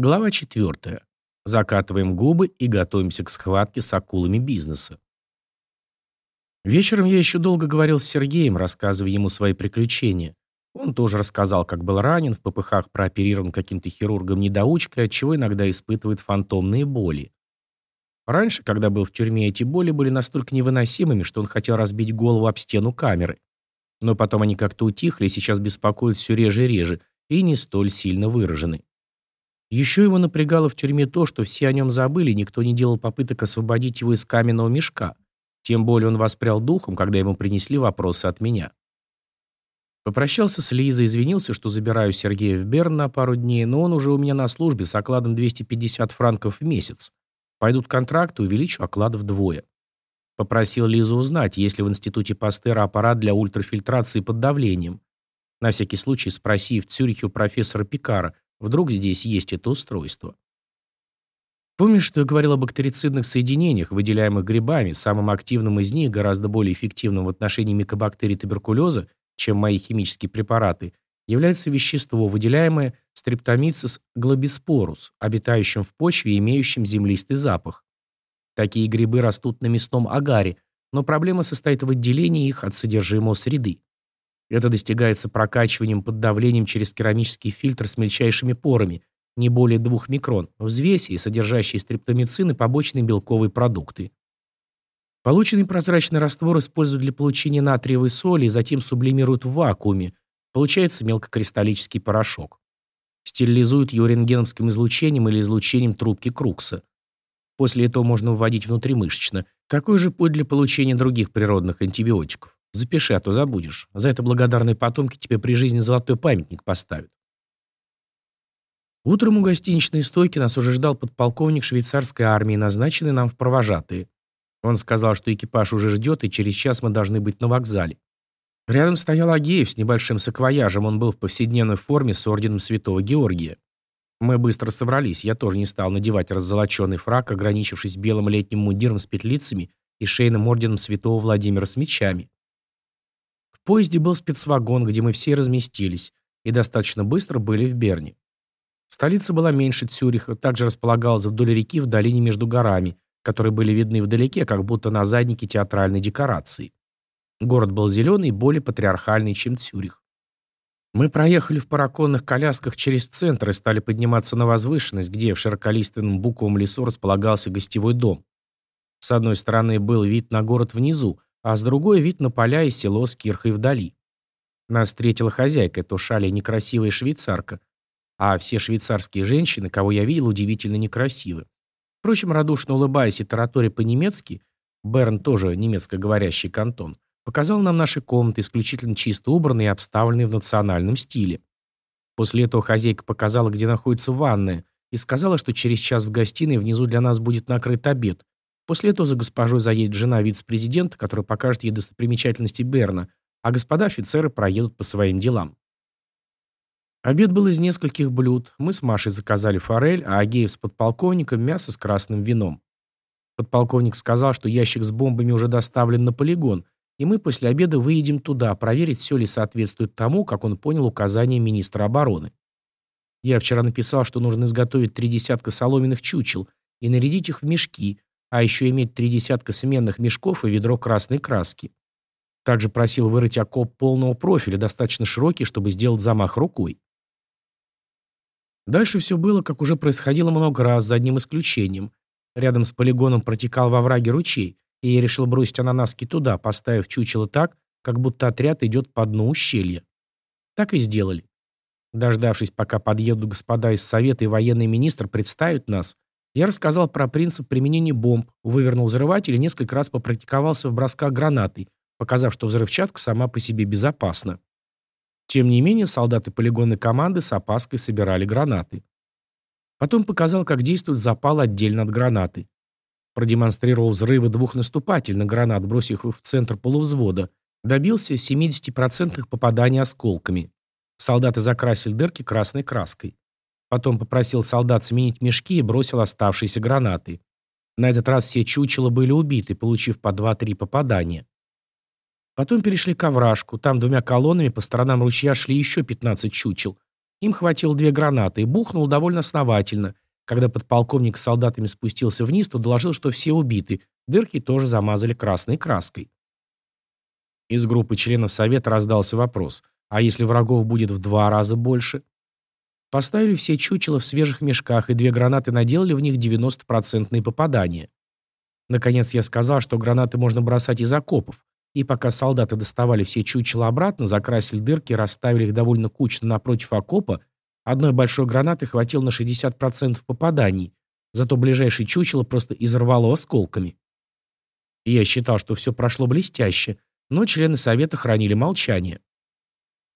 Глава 4. Закатываем губы и готовимся к схватке с акулами бизнеса. Вечером я еще долго говорил с Сергеем, рассказывая ему свои приключения. Он тоже рассказал, как был ранен, в попыхах прооперирован каким-то хирургом-недоучкой, от чего иногда испытывает фантомные боли. Раньше, когда был в тюрьме, эти боли были настолько невыносимыми, что он хотел разбить голову об стену камеры. Но потом они как-то утихли и сейчас беспокоят все реже и реже, и не столь сильно выражены. Еще его напрягало в тюрьме то, что все о нем забыли, никто не делал попыток освободить его из каменного мешка. Тем более он воспрял духом, когда ему принесли вопросы от меня. Попрощался с Лизой, извинился, что забираю Сергея в Берн на пару дней, но он уже у меня на службе с окладом 250 франков в месяц. Пойдут контракты, увеличу оклад вдвое. Попросил Лизу узнать, есть ли в институте Пастера аппарат для ультрафильтрации под давлением. На всякий случай спроси в Цюрихе у профессора Пикара, Вдруг здесь есть это устройство. Помнишь, что я говорил о бактерицидных соединениях, выделяемых грибами, самым активным из них, гораздо более эффективным в отношении микобактерий туберкулеза, чем мои химические препараты, является вещество, выделяемое стрептомицис глобиспорус, обитающим в почве и имеющим землистый запах. Такие грибы растут на мясном агаре, но проблема состоит в отделении их от содержимого среды. Это достигается прокачиванием под давлением через керамический фильтр с мельчайшими порами, не более 2 микрон, взвеси и содержащие стрептомицин и побочные белковые продукты. Полученный прозрачный раствор используют для получения натриевой соли и затем сублимируют в вакууме. Получается мелкокристаллический порошок. Стерилизуют его излучением или излучением трубки Крукса. После этого можно вводить внутримышечно. Какой же путь для получения других природных антибиотиков? Запиши, а то забудешь. За это благодарные потомки тебе при жизни золотой памятник поставят. Утром у гостиничной стойки нас уже ждал подполковник швейцарской армии, назначенный нам в провожатые. Он сказал, что экипаж уже ждет, и через час мы должны быть на вокзале. Рядом стоял Агеев с небольшим саквояжем, он был в повседневной форме с орденом Святого Георгия. Мы быстро собрались, я тоже не стал надевать раззолоченный фрак, ограничившись белым летним мундиром с петлицами и шейным орденом Святого Владимира с мечами поезде был спецвагон, где мы все разместились, и достаточно быстро были в Берне. Столица была меньше Цюриха, также располагалась вдоль реки в долине между горами, которые были видны вдалеке, как будто на заднике театральной декорации. Город был зеленый и более патриархальный, чем Цюрих. Мы проехали в параконных колясках через центр и стали подниматься на возвышенность, где в широколиственном буковом лесу располагался гостевой дом. С одной стороны был вид на город внизу, а с другой вид на поля и село с кирхой вдали. Нас встретила хозяйка, то шалия некрасивая швейцарка, а все швейцарские женщины, кого я видел, удивительно некрасивы. Впрочем, радушно улыбаясь и тараторя по-немецки, Берн тоже немецко-говорящий кантон, показал нам наши комнаты, исключительно чисто убранные и обставленные в национальном стиле. После этого хозяйка показала, где находится ванная, и сказала, что через час в гостиной внизу для нас будет накрыт обед, После этого за госпожой заедет жена вице-президента, которая покажет ей достопримечательности Берна, а господа офицеры проедут по своим делам. Обед был из нескольких блюд. Мы с Машей заказали форель, а Агеев с подполковником мясо с красным вином. Подполковник сказал, что ящик с бомбами уже доставлен на полигон, и мы после обеда выедем туда, проверить, все ли соответствует тому, как он понял указания министра обороны. Я вчера написал, что нужно изготовить три десятка соломенных чучел и нарядить их в мешки, а еще иметь три десятка сменных мешков и ведро красной краски. Также просил вырыть окоп полного профиля, достаточно широкий, чтобы сделать замах рукой. Дальше все было, как уже происходило много раз, за одним исключением. Рядом с полигоном протекал во враге ручей, и я решил бросить ананаски туда, поставив чучело так, как будто отряд идет по дну ущелья. Так и сделали. Дождавшись, пока подъедут господа из Совета и военный министр представят нас, я рассказал про принцип применения бомб, вывернул взрыватель и несколько раз попрактиковался в бросках гранатой, показав, что взрывчатка сама по себе безопасна. Тем не менее, солдаты полигонной команды с опаской собирали гранаты. Потом показал, как действует запал отдельно от гранаты. Продемонстрировал взрывы двух наступательных гранат, бросив их в центр полувзвода. Добился 70% попадания осколками. Солдаты закрасили дырки красной краской. Потом попросил солдат сменить мешки и бросил оставшиеся гранаты. На этот раз все чучела были убиты, получив по 2-3 попадания. Потом перешли к овражку. Там двумя колоннами по сторонам ручья шли еще 15 чучел. Им хватило две гранаты и бухнул довольно основательно. Когда подполковник с солдатами спустился вниз, то доложил, что все убиты. Дырки тоже замазали красной краской. Из группы членов Совета раздался вопрос. А если врагов будет в два раза больше? Поставили все чучела в свежих мешках, и две гранаты наделали в них 90% попадания. Наконец я сказал, что гранаты можно бросать из окопов, и пока солдаты доставали все чучела обратно, закрасили дырки и расставили их довольно кучно напротив окопа, одной большой гранаты хватило на 60% попаданий, зато ближайшее чучело просто изорвало осколками. Я считал, что все прошло блестяще, но члены Совета хранили молчание.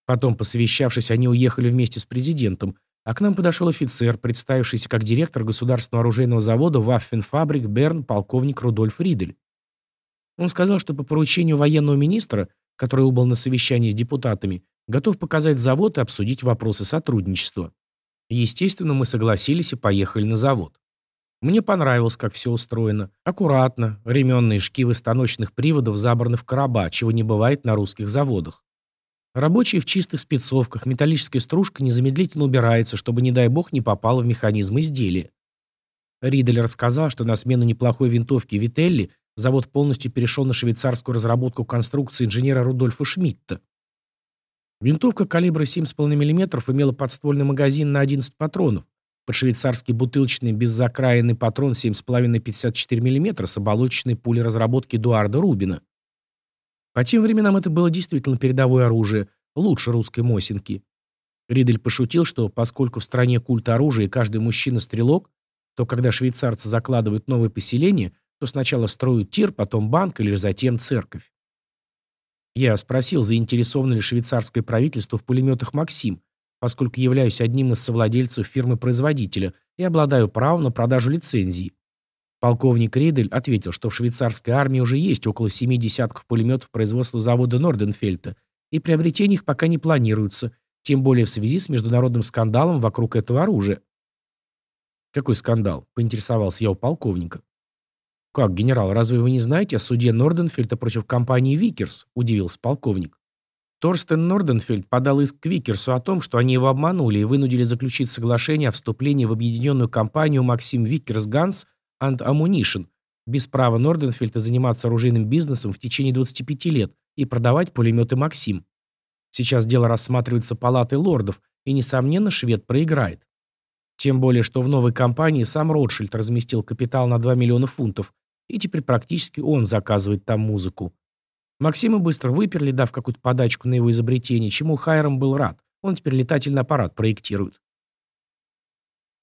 Потом, посовещавшись, они уехали вместе с президентом, а к нам подошел офицер, представившийся как директор государственного оружейного завода Ваффенфабрик Берн, полковник Рудольф Ридель. Он сказал, что по поручению военного министра, который убыл на совещании с депутатами, готов показать завод и обсудить вопросы сотрудничества. Естественно, мы согласились и поехали на завод. Мне понравилось, как все устроено. Аккуратно, ременные шкивы станочных приводов забраны в короба, чего не бывает на русских заводах. Рабочие в чистых спецовках, металлическая стружка незамедлительно убирается, чтобы, не дай бог, не попало в механизм изделия. Ридель рассказал, что на смену неплохой винтовки Вителли завод полностью перешел на швейцарскую разработку конструкции инженера Рудольфа Шмидта. Винтовка калибра 7,5 мм имела подствольный магазин на 11 патронов, под швейцарский бутылочный беззакраенный патрон 7,5-54 мм с оболочечной пулей разработки Эдуарда Рубина. По тем временам это было действительно передовое оружие, лучше русской Мосинки. Ридель пошутил, что поскольку в стране культ оружия и каждый мужчина стрелок, то когда швейцарцы закладывают новое поселение, то сначала строят тир, потом банк или затем церковь. Я спросил, заинтересовано ли швейцарское правительство в пулеметах «Максим», поскольку являюсь одним из совладельцев фирмы-производителя и обладаю правом на продажу лицензии. Полковник Ридель ответил, что в швейцарской армии уже есть около семи десятков пулеметов производства завода Норденфельта, и приобретение их пока не планируется, тем более в связи с международным скандалом вокруг этого оружия. «Какой скандал?» – поинтересовался я у полковника. «Как, генерал, разве вы не знаете о суде Норденфельда против компании «Викерс»?» – удивился полковник. Торстен Норденфельд подал иск к Викерсу о том, что они его обманули и вынудили заключить соглашение о вступлении в объединенную компанию «Maxim Vickers Guns and Ammunition», без права Норденфельда заниматься оружейным бизнесом в течение 25 лет и продавать пулеметы «Максим». Сейчас дело рассматривается палатой лордов, и, несомненно, швед проиграет. Тем более, что в новой компании сам Ротшильд разместил капитал на 2 миллиона фунтов, и теперь практически он заказывает там музыку. Максима быстро выперли, дав какую-то подачку на его изобретение, чему Хайрам был рад. Он теперь летательный аппарат проектирует.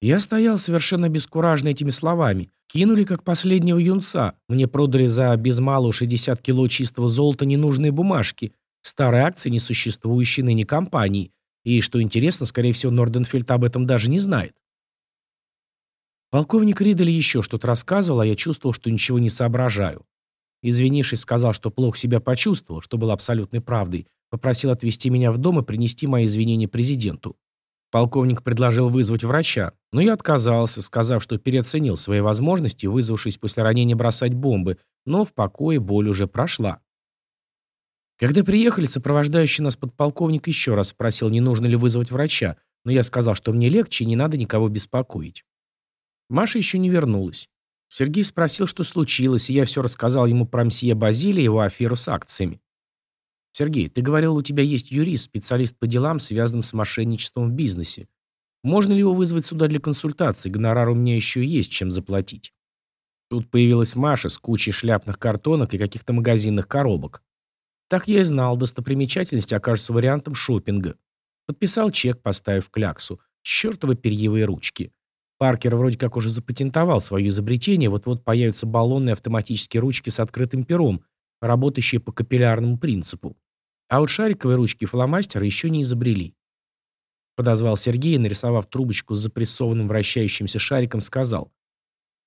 Я стоял совершенно обескураженный этими словами. Кинули как последнего юнца. Мне продали за без малого 60 кило чистого золота ненужные бумажки, старые акции несуществующей ныне компании. И, что интересно, скорее всего, Норденфельд об этом даже не знает. Полковник Ридли еще что-то рассказывал, а я чувствовал, что ничего не соображаю. Извинившись, сказал, что плохо себя почувствовал, что было абсолютной правдой, попросил отвезти меня в дом и принести мои извинения президенту. Полковник предложил вызвать врача, но я отказался, сказав, что переоценил свои возможности, вызвавшись после ранения бросать бомбы, но в покое боль уже прошла. Когда приехали, сопровождающий нас подполковник еще раз спросил, не нужно ли вызвать врача, но я сказал, что мне легче и не надо никого беспокоить. Маша еще не вернулась. Сергей спросил, что случилось, и я все рассказал ему про мсье Базилия и его аферу с акциями. «Сергей, ты говорил, у тебя есть юрист, специалист по делам, связанным с мошенничеством в бизнесе. Можно ли его вызвать сюда для консультации? Гонорар у меня еще есть, чем заплатить». Тут появилась Маша с кучей шляпных картонок и каких-то магазинных коробок. Так я и знал, достопримечательности окажутся вариантом шопинга. Подписал чек, поставив кляксу. Чёртовы перьевые ручки. Паркер вроде как уже запатентовал свое изобретение, вот-вот появятся баллонные автоматические ручки с открытым пером, работающие по капиллярному принципу. А вот шариковые ручки фломастера еще не изобрели. Подозвал Сергея, нарисовав трубочку с запрессованным вращающимся шариком, сказал.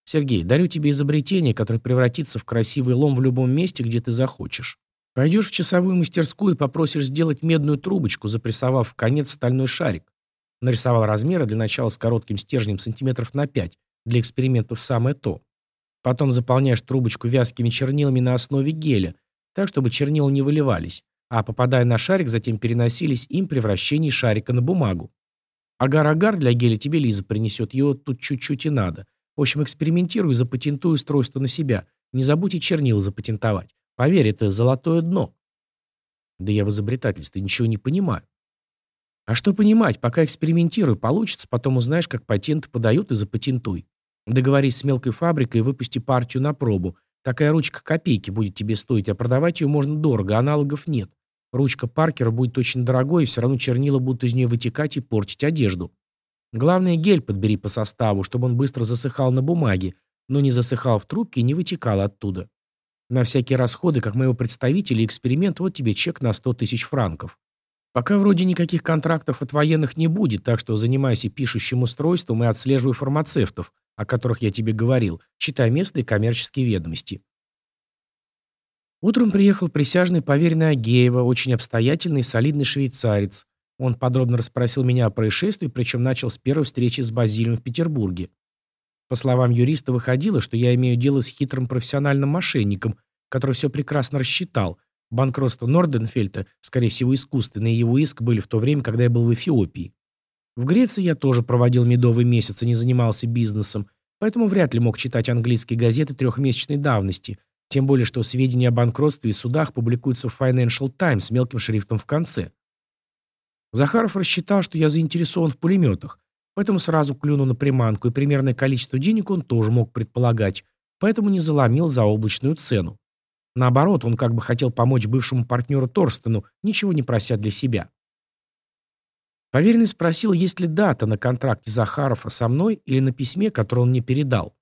«Сергей, дарю тебе изобретение, которое превратится в красивый лом в любом месте, где ты захочешь. Пойдешь в часовую мастерскую и попросишь сделать медную трубочку, запрессовав в конец стальной шарик. Нарисовал размеры для начала с коротким стержнем сантиметров на 5, для экспериментов самое то. Потом заполняешь трубочку вязкими чернилами на основе геля, так, чтобы чернила не выливались, а попадая на шарик, затем переносились им при вращении шарика на бумагу. Агар-агар для геля тебе Лиза принесет, его тут чуть-чуть и надо. В общем, экспериментируй запатентуй устройство на себя. Не забудь и чернила запатентовать. Поверь, это золотое дно. Да я в изобретательстве ничего не понимаю. А что понимать, пока экспериментируй, получится, потом узнаешь, как патенты подают и запатентуй. Договорись с мелкой фабрикой и выпусти партию на пробу. Такая ручка копейки будет тебе стоить, а продавать ее можно дорого, аналогов нет. Ручка Паркера будет очень дорогой, и все равно чернила будут из нее вытекать и портить одежду. Главное, гель подбери по составу, чтобы он быстро засыхал на бумаге, но не засыхал в трубке и не вытекал оттуда. На всякие расходы, как моего представителя, эксперимент, вот тебе чек на 100 тысяч франков. Пока вроде никаких контрактов от военных не будет, так что занимайся пишущим устройством и отслеживай фармацевтов, о которых я тебе говорил, читай местные коммерческие ведомости. Утром приехал присяжный поверенный Агеева, очень обстоятельный и солидный швейцарец. Он подробно расспросил меня о происшествии, причем начал с первой встречи с Базилием в Петербурге. По словам юриста, выходило, что я имею дело с хитрым профессиональным мошенником, который все прекрасно рассчитал. Банкротство Норденфельта, скорее всего, искусственный, его иск были в то время, когда я был в Эфиопии. В Греции я тоже проводил медовый месяц и не занимался бизнесом, поэтому вряд ли мог читать английские газеты трехмесячной давности, тем более, что сведения о банкротстве и судах публикуются в Financial Times мелким шрифтом в конце. Захаров рассчитал, что я заинтересован в пулеметах, поэтому сразу клюнул на приманку, и примерное количество денег он тоже мог предполагать, поэтому не заломил за облачную цену. Наоборот, он как бы хотел помочь бывшему партнеру Торстену, ничего не прося для себя. Поверенный спросил, есть ли дата на контракте Захарова со мной или на письме, которое он мне передал.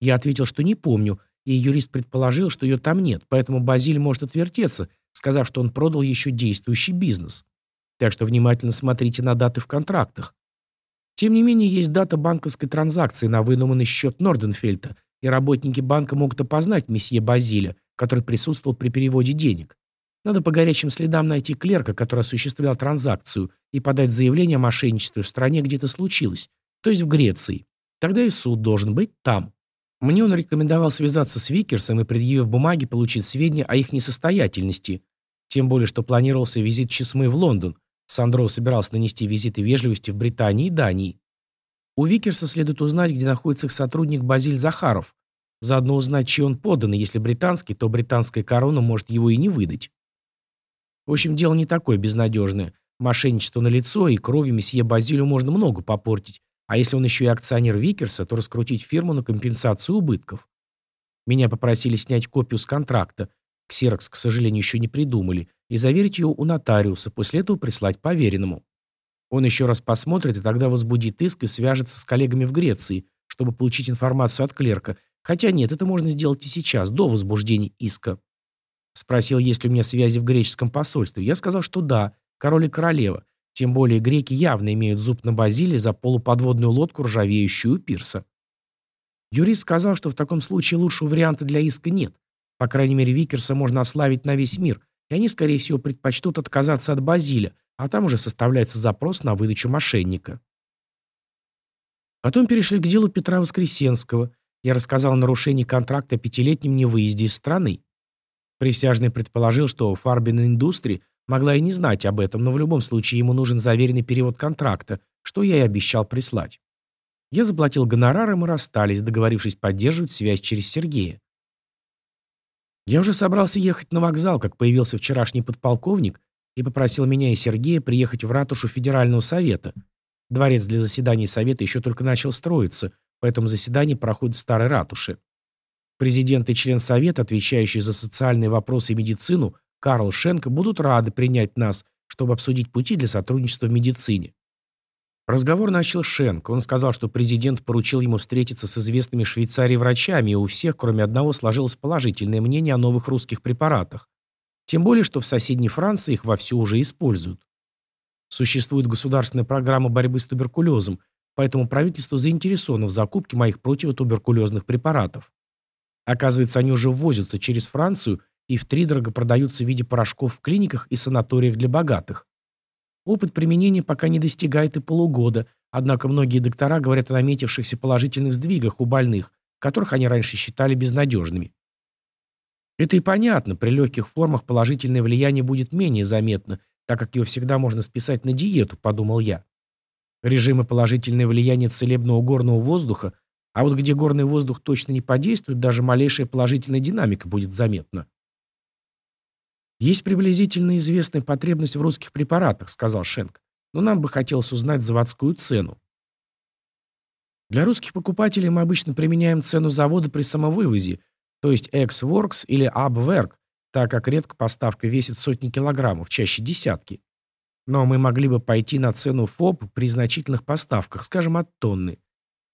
Я ответил, что не помню, и юрист предположил, что ее там нет, поэтому Базиль может отвертеться, сказав, что он продал еще действующий бизнес. Так что внимательно смотрите на даты в контрактах. Тем не менее, есть дата банковской транзакции на выдуманный счет Норденфельта, и работники банка могут опознать месье Базиля, который присутствовал при переводе денег. Надо по горячим следам найти клерка, который осуществлял транзакцию, и подать заявление о мошенничестве в стране, где это случилось, то есть в Греции. Тогда и суд должен быть там. Мне он рекомендовал связаться с Викерсом и, предъявив бумаги, получить сведения о их несостоятельности. Тем более, что планировался визит Чесмы в Лондон. Сандро собирался нанести визиты вежливости в Британии и Дании. У Викерса следует узнать, где находится их сотрудник Базиль Захаров. Заодно узнать, чей он подан, если британский, то британская корона может его и не выдать. В общем, дело не такое безнадежное. Мошенничество на лицо и крови месье Базилю можно много попортить, а если он еще и акционер Викерса, то раскрутить фирму на компенсацию убытков. Меня попросили снять копию с контракта. Ксерокс, к сожалению, еще не придумали. И заверить ее у нотариуса, после этого прислать поверенному. Он еще раз посмотрит и тогда возбудит иск и свяжется с коллегами в Греции, чтобы получить информацию от клерка. Хотя нет, это можно сделать и сейчас, до возбуждения иска. Спросил, есть ли у меня связи в греческом посольстве. Я сказал, что да, король и королева. Тем более греки явно имеют зуб на базиле за полуподводную лодку, ржавеющую у пирса. Юрист сказал, что в таком случае лучшего варианта для иска нет. По крайней мере, Викерса можно ославить на весь мир, и они, скорее всего, предпочтут отказаться от Базиля, а там уже составляется запрос на выдачу мошенника. Потом перешли к делу Петра Воскресенского. Я рассказал о нарушении контракта о пятилетнем невыезде из страны. Присяжный предположил, что Фарбин Индустри могла и не знать об этом, но в любом случае ему нужен заверенный перевод контракта, что я и обещал прислать. Я заплатил гонорар, и мы расстались, договорившись поддерживать связь через Сергея. Я уже собрался ехать на вокзал, как появился вчерашний подполковник и попросил меня и Сергея приехать в ратушу Федерального совета. Дворец для заседаний совета еще только начал строиться, поэтому заседание проходит в старой ратуше. Президент и член Совета, отвечающий за социальные вопросы и медицину, Карл Шенк, будут рады принять нас, чтобы обсудить пути для сотрудничества в медицине. Разговор начал Шенк. Он сказал, что президент поручил ему встретиться с известными в Швейцарии врачами, и у всех, кроме одного, сложилось положительное мнение о новых русских препаратах. Тем более, что в соседней Франции их вовсю уже используют. Существует государственная программа борьбы с туберкулезом, поэтому правительство заинтересовано в закупке моих противотуберкулезных препаратов. Оказывается, они уже ввозятся через Францию и втридорого продаются в виде порошков в клиниках и санаториях для богатых. Опыт применения пока не достигает и полугода, однако многие доктора говорят о наметившихся положительных сдвигах у больных, которых они раньше считали безнадежными. Это и понятно, при легких формах положительное влияние будет менее заметно, так как его всегда можно списать на диету, подумал я. Режимы положительное влияние целебного горного воздуха, а вот где горный воздух точно не подействует, даже малейшая положительная динамика будет заметна. «Есть приблизительно известная потребность в русских препаратах», — сказал Шенк. «Но нам бы хотелось узнать заводскую цену». Для русских покупателей мы обычно применяем цену завода при самовывозе, то есть ex-works или abwerk, так как редко поставка весит сотни килограммов, чаще десятки. Но мы могли бы пойти на цену ФОП при значительных поставках, скажем, от тонны.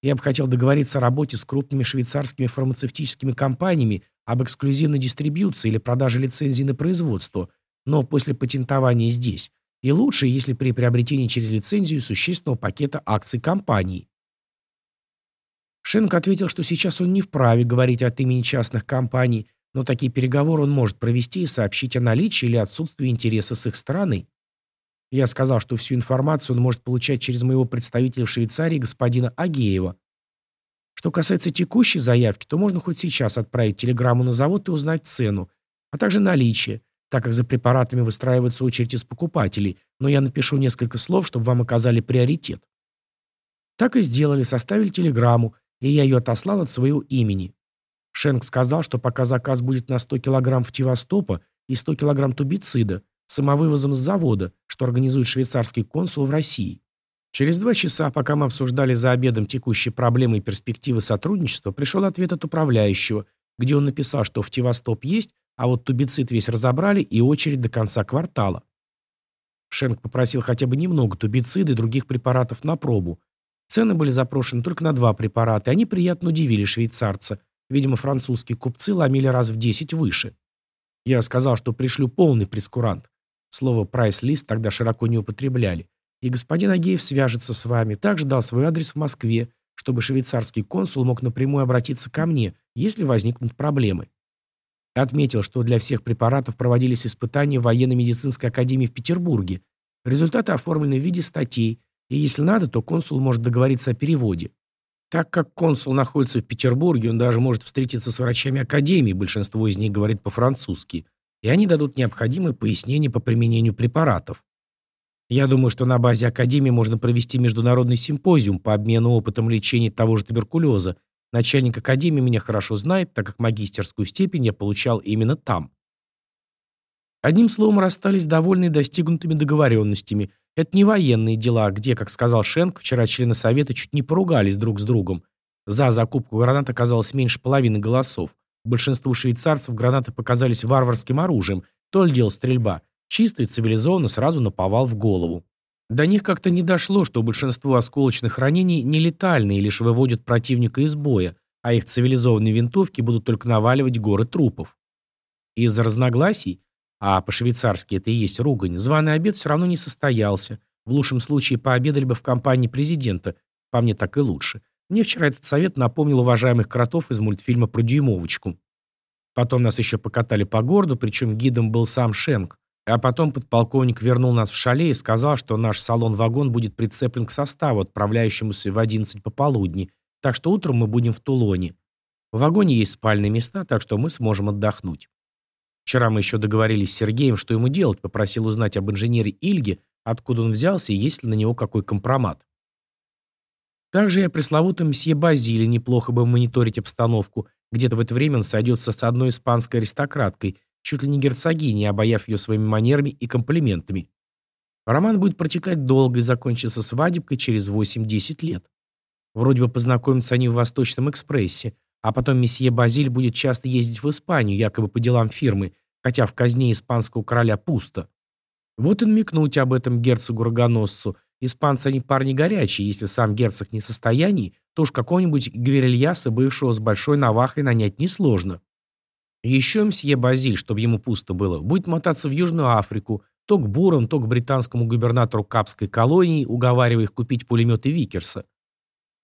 Я бы хотел договориться о работе с крупными швейцарскими фармацевтическими компаниями об эксклюзивной дистрибьюции или продаже лицензий на производство, но после патентования здесь. И лучше, если при приобретении через лицензию существенного пакета акций компании. Шенк ответил, что сейчас он не вправе говорить от имени частных компаний, но такие переговоры он может провести и сообщить о наличии или отсутствии интереса с их стороны. Я сказал, что всю информацию он может получать через моего представителя в Швейцарии, господина Агеева. Что касается текущей заявки, то можно хоть сейчас отправить телеграмму на завод и узнать цену, а также наличие, так как за препаратами выстраивается очередь из покупателей, но я напишу несколько слов, чтобы вам оказали приоритет. Так и сделали, составили телеграмму, и я ее отослал от своего имени. Шенк сказал, что пока заказ будет на 100 килограмм фтивостопа и 100 килограмм тубицида, самовывозом с завода, что организует швейцарский консул в России. Через два часа, пока мы обсуждали за обедом текущие проблемы и перспективы сотрудничества, пришел ответ от управляющего, где он написал, что в Тивостоп есть, а вот тубицид весь разобрали и очередь до конца квартала. Шенк попросил хотя бы немного тубицида и других препаратов на пробу. Цены были запрошены только на два препарата, и они приятно удивили швейцарца. Видимо, французские купцы ломили раз в 10 выше. Я сказал, что пришлю полный прескурант. Слово «прайс-лист» тогда широко не употребляли. И господин Агеев свяжется с вами. Также дал свой адрес в Москве, чтобы швейцарский консул мог напрямую обратиться ко мне, если возникнут проблемы. Отметил, что для всех препаратов проводились испытания в военно-медицинской академии в Петербурге. Результаты оформлены в виде статей, и если надо, то консул может договориться о переводе. Так как консул находится в Петербурге, он даже может встретиться с врачами академии, большинство из них говорит по-французски и они дадут необходимые пояснения по применению препаратов. Я думаю, что на базе Академии можно провести международный симпозиум по обмену опытом лечения того же туберкулеза. Начальник Академии меня хорошо знает, так как магистерскую степень я получал именно там. Одним словом, расстались довольны достигнутыми договоренностями. Это не военные дела, где, как сказал Шенк, вчера члены Совета чуть не поругались друг с другом. За закупку гранат оказалось меньше половины голосов. Большинству швейцарцев гранаты показались варварским оружием, то ли дело стрельба. Чисто и цивилизованно сразу наповал в голову. До них как-то не дошло, что большинство осколочных ранений не летальные, лишь выводят противника из боя, а их цивилизованные винтовки будут только наваливать горы трупов. Из-за разногласий, а по-швейцарски это и есть ругань, званый обед все равно не состоялся. В лучшем случае пообедали бы в компании президента, по мне так и лучше. Мне вчера этот совет напомнил уважаемых кротов из мультфильма про дюймовочку. Потом нас еще покатали по городу, причем гидом был сам Шенк. А потом подполковник вернул нас в шале и сказал, что наш салон-вагон будет прицеплен к составу, отправляющемуся в 11 пополудни, так что утром мы будем в Тулоне. В вагоне есть спальные места, так что мы сможем отдохнуть. Вчера мы еще договорились с Сергеем, что ему делать, попросил узнать об инженере Ильге, откуда он взялся и есть ли на него какой компромат. Также и о пресловутом мсье Базиле неплохо бы мониторить обстановку. Где-то в это время он сойдется с одной испанской аристократкой, чуть ли не герцогиней, обаяв ее своими манерами и комплиментами. Роман будет протекать долго и закончится свадебкой через 8-10 лет. Вроде бы познакомятся они в Восточном экспрессе, а потом месье Базиль будет часто ездить в Испанию, якобы по делам фирмы, хотя в казне испанского короля пусто. Вот и намекнуть об этом герцогу-рогоносцу, Испанцы они парни горячие, если сам герцог не в состоянии, то уж какого-нибудь гверильяса, бывшего с большой навахой, нанять несложно. Еще мсье Базиль, чтобы ему пусто было, будет мотаться в Южную Африку, то к бурам, то к британскому губернатору Капской колонии, уговаривая их купить пулеметы Викерса.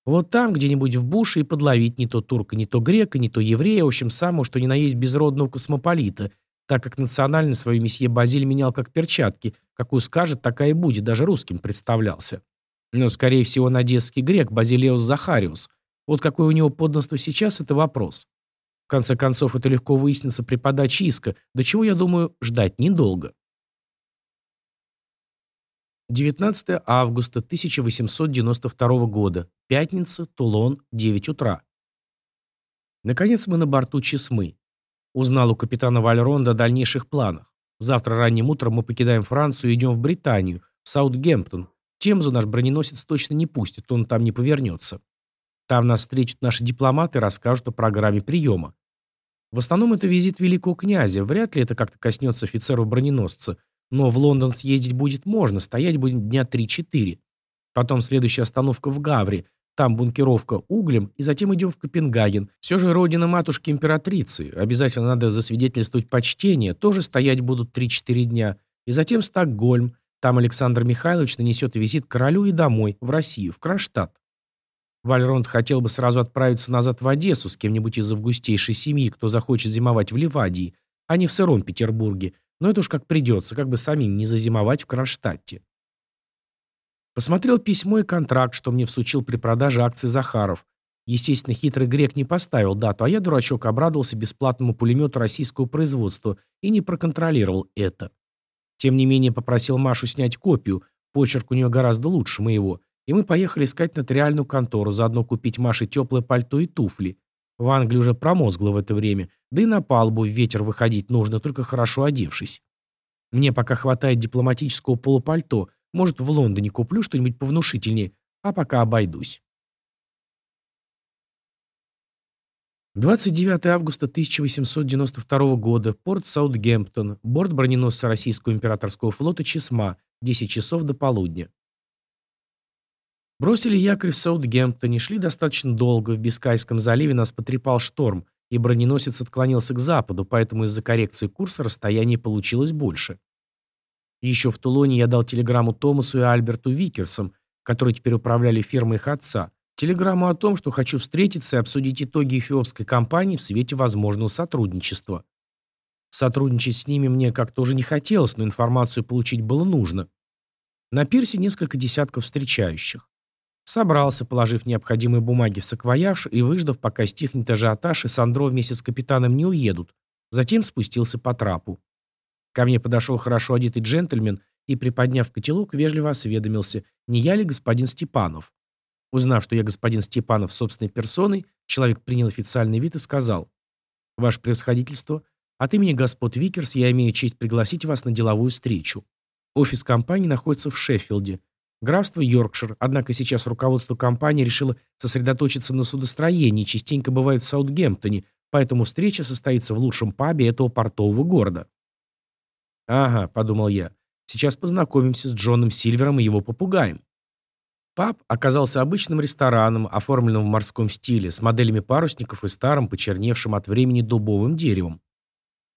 Вот там, где-нибудь в буше, и подловить не то турка, не то грека, не то еврея, в общем, самого, что ни на есть безродного космополита, так как национально свою месье Базиль менял как перчатки, какую скажет, такая и будет, даже русским представлялся. Но, скорее всего, надесский грек Базилеус Захариус. Вот какое у него подданство сейчас, это вопрос. В конце концов, это легко выяснится при подаче иска, до чего, я думаю, ждать недолго. 19 августа 1892 года. Пятница, Тулон, 9 утра. Наконец мы на борту Чесмы. Узнал у капитана Вальронда о дальнейших планах. Завтра ранним утром мы покидаем Францию и идем в Британию, в Саутгемптон. Темзу наш броненосец точно не пустит, он там не повернется. Там нас встретят наши дипломаты и расскажут о программе приема. В основном это визит великого князя, вряд ли это как-то коснется офицеров-броненосца, но в Лондон съездить будет можно, стоять будем дня 3-4. Потом следующая остановка в Гавре, там бункеровка углем, и затем идем в Копенгаген. Все же родина матушки-императрицы. Обязательно надо засвидетельствовать почтение, тоже стоять будут 3-4 дня. И затем Стокгольм. Там Александр Михайлович нанесет визит королю и домой, в Россию, в Кронштадт. Вальронд хотел бы сразу отправиться назад в Одессу с кем-нибудь из августейшей семьи, кто захочет зимовать в Ливадии, а не в сыром Петербурге. Но это уж как придется, как бы самим не зазимовать в Кронштадте. Посмотрел письмо и контракт, что мне всучил при продаже акций Захаров. Естественно, хитрый грек не поставил дату, а я, дурачок, обрадовался бесплатному пулемету российского производства и не проконтролировал это. Тем не менее, попросил Машу снять копию, почерк у нее гораздо лучше моего, и мы поехали искать нотариальную контору, заодно купить Маше теплое пальто и туфли. В Англии уже промозгло в это время, да и на палубу в ветер выходить нужно, только хорошо одевшись. Мне пока хватает дипломатического полупальто – может, в Лондоне куплю что-нибудь повнушительнее, а пока обойдусь. 29 августа 1892 года. Порт Саутгемптон. Борт броненосца Российского императорского флота «Чесма». 10 часов до полудня. Бросили якорь в Саутгемптоне, шли достаточно долго. В Бискайском заливе нас потрепал шторм, и броненосец отклонился к западу, поэтому из-за коррекции курса расстояние получилось больше. Еще в Тулоне я дал телеграмму Томасу и Альберту Викерсам, которые теперь управляли фирмой их отца, телеграмму о том, что хочу встретиться и обсудить итоги эфиопской кампании в свете возможного сотрудничества. Сотрудничать с ними мне как-то уже не хотелось, но информацию получить было нужно. На пирсе несколько десятков встречающих. Собрался, положив необходимые бумаги в саквояж и выждав, пока стихнет ажиотаж, и Сандро вместе с капитаном не уедут. Затем спустился по трапу. Ко мне подошел хорошо одетый джентльмен и, приподняв котелок, вежливо осведомился, не я ли господин Степанов. Узнав, что я господин Степанов собственной персоной, человек принял официальный вид и сказал, «Ваше превосходительство, от имени господ Викерс я имею честь пригласить вас на деловую встречу. Офис компании находится в Шеффилде, графство Йоркшир, однако сейчас руководство компании решило сосредоточиться на судостроении, частенько бывает в Саутгемптоне, поэтому встреча состоится в лучшем пабе этого портового города. «Ага», — подумал я, — «сейчас познакомимся с Джоном Сильвером и его попугаем». Паб оказался обычным рестораном, оформленным в морском стиле, с моделями парусников и старым, почерневшим от времени дубовым деревом.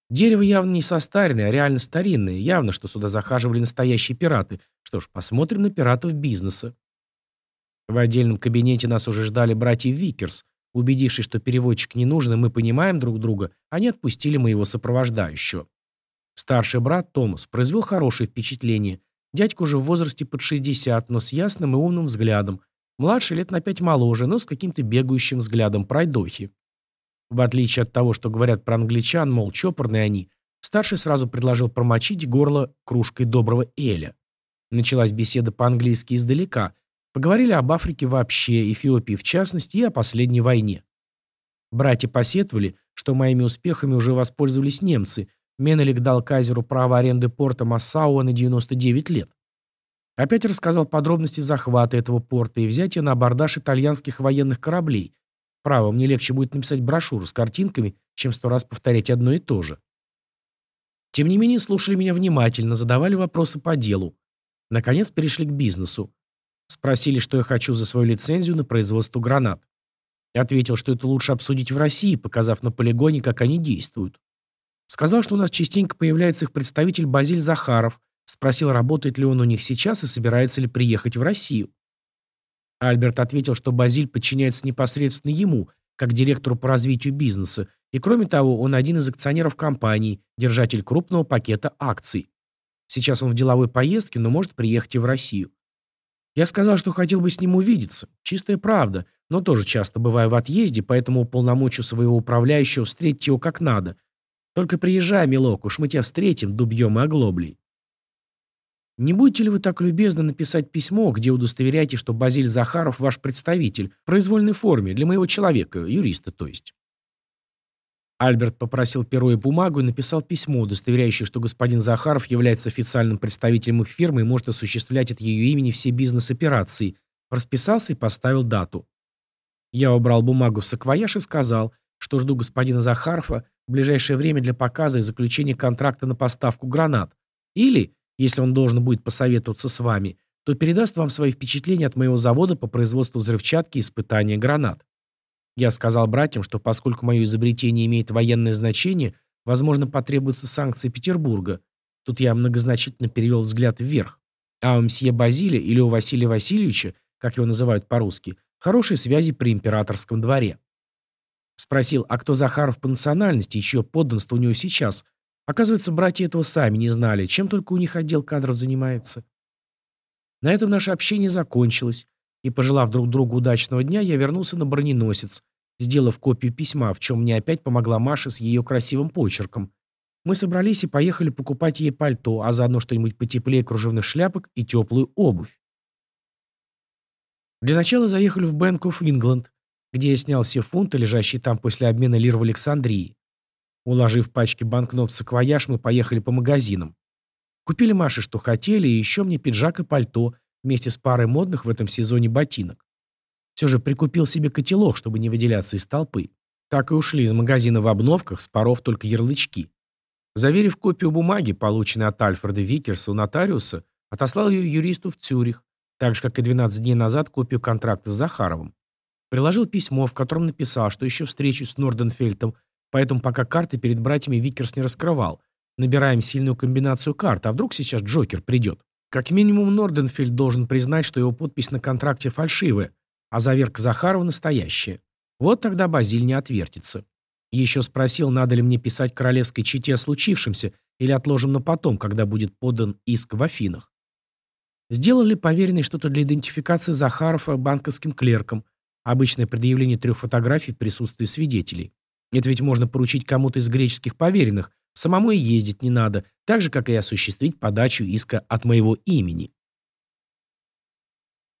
Дерево явно не состаренное, а реально старинное. Явно, что сюда захаживали настоящие пираты. Что ж, посмотрим на пиратов бизнеса. В отдельном кабинете нас уже ждали братья Викерс. Убедившись, что переводчик не нужен, и мы понимаем друг друга, они отпустили моего сопровождающего. Старший брат Томас произвел хорошее впечатление. Дядька уже в возрасте под 60, но с ясным и умным взглядом. Младший лет на пять моложе, но с каким-то бегающим взглядом пройдохи. В отличие от того, что говорят про англичан, мол, чопорные они, старший сразу предложил промочить горло кружкой доброго Эля. Началась беседа по-английски издалека. Поговорили об Африке вообще, Эфиопии в частности и о последней войне. Братья посетовали, что моими успехами уже воспользовались немцы, Менелик дал Кайзеру право аренды порта Массауа на 99 лет. Опять рассказал подробности захвата этого порта и взятия на абордаж итальянских военных кораблей. Право, мне легче будет написать брошюру с картинками, чем сто раз повторять одно и то же. Тем не менее, слушали меня внимательно, задавали вопросы по делу. Наконец перешли к бизнесу. Спросили, что я хочу за свою лицензию на производство гранат. Ответил, что это лучше обсудить в России, показав на полигоне, как они действуют. Сказал, что у нас частенько появляется их представитель Базиль Захаров. Спросил, работает ли он у них сейчас и собирается ли приехать в Россию. Альберт ответил, что Базиль подчиняется непосредственно ему, как директору по развитию бизнеса, и кроме того, он один из акционеров компании, держатель крупного пакета акций. Сейчас он в деловой поездке, но может приехать и в Россию. Я сказал, что хотел бы с ним увидеться. Чистая правда, но тоже часто бываю в отъезде, поэтому уполномочу своего управляющего встретить его как надо, только приезжай, милок, уж мы тебя встретим дубьем и оглоблей. Не будете ли вы так любезны написать письмо, где удостоверяете, что Базиль Захаров ваш представитель, в произвольной форме, для моего человека, юриста, то есть? Альберт попросил перо и бумагу и написал письмо, удостоверяющее, что господин Захаров является официальным представителем их фирмы и может осуществлять от ее имени все бизнес-операции. Расписался и поставил дату. Я убрал бумагу в саквояж и сказал, что жду господина Захарова в ближайшее время для показа и заключения контракта на поставку гранат. Или, если он должен будет посоветоваться с вами, то передаст вам свои впечатления от моего завода по производству взрывчатки и испытания гранат. Я сказал братьям, что поскольку мое изобретение имеет военное значение, возможно, потребуются санкции Петербурга. Тут я многозначительно перевел взгляд вверх. А у мсье Базилия или у Василия Васильевича, как его называют по-русски, хорошие связи при императорском дворе. Спросил, а кто Захаров по национальности чье подданство у него сейчас? Оказывается, братья этого сами не знали, чем только у них отдел кадров занимается. На этом наше общение закончилось, и, пожелав друг другу удачного дня, я вернулся на броненосец, сделав копию письма, в чем мне опять помогла Маша с ее красивым почерком. Мы собрались и поехали покупать ей пальто, а заодно что-нибудь потеплее кружевных шляпок и теплую обувь. Для начала заехали в Bank of England, где я снял все фунты, лежащие там после обмена лир в Александрии. Уложив пачки банкнот в саквояж, мы поехали по магазинам. Купили Маше, что хотели, и еще мне пиджак и пальто, вместе с парой модных в этом сезоне ботинок. Все же прикупил себе котелок, чтобы не выделяться из толпы. Так и ушли из магазина в обновках, с паров только ярлычки. Заверив копию бумаги, полученной от Альфреда Викерса у нотариуса, отослал ее юристу в Цюрих, так же, как и 12 дней назад копию контракта с Захаровым. Приложил письмо, в котором написал, что еще встречусь с Норденфельтом, поэтому пока карты перед братьями Викерс не раскрывал. Набираем сильную комбинацию карт, а вдруг сейчас Джокер придет. Как минимум Норденфельд должен признать, что его подпись на контракте фальшивая, а заверка Захарова настоящая. Вот тогда Базиль не отвертится. Еще спросил, надо ли мне писать королевской чете о случившемся или отложим на потом, когда будет подан иск в Афинах. Сделали поверенный что-то для идентификации Захарова банковским клерком, Обычное предъявление трех фотографий в присутствии свидетелей. Это ведь можно поручить кому-то из греческих поверенных, самому и ездить не надо, так же, как и осуществить подачу иска от моего имени.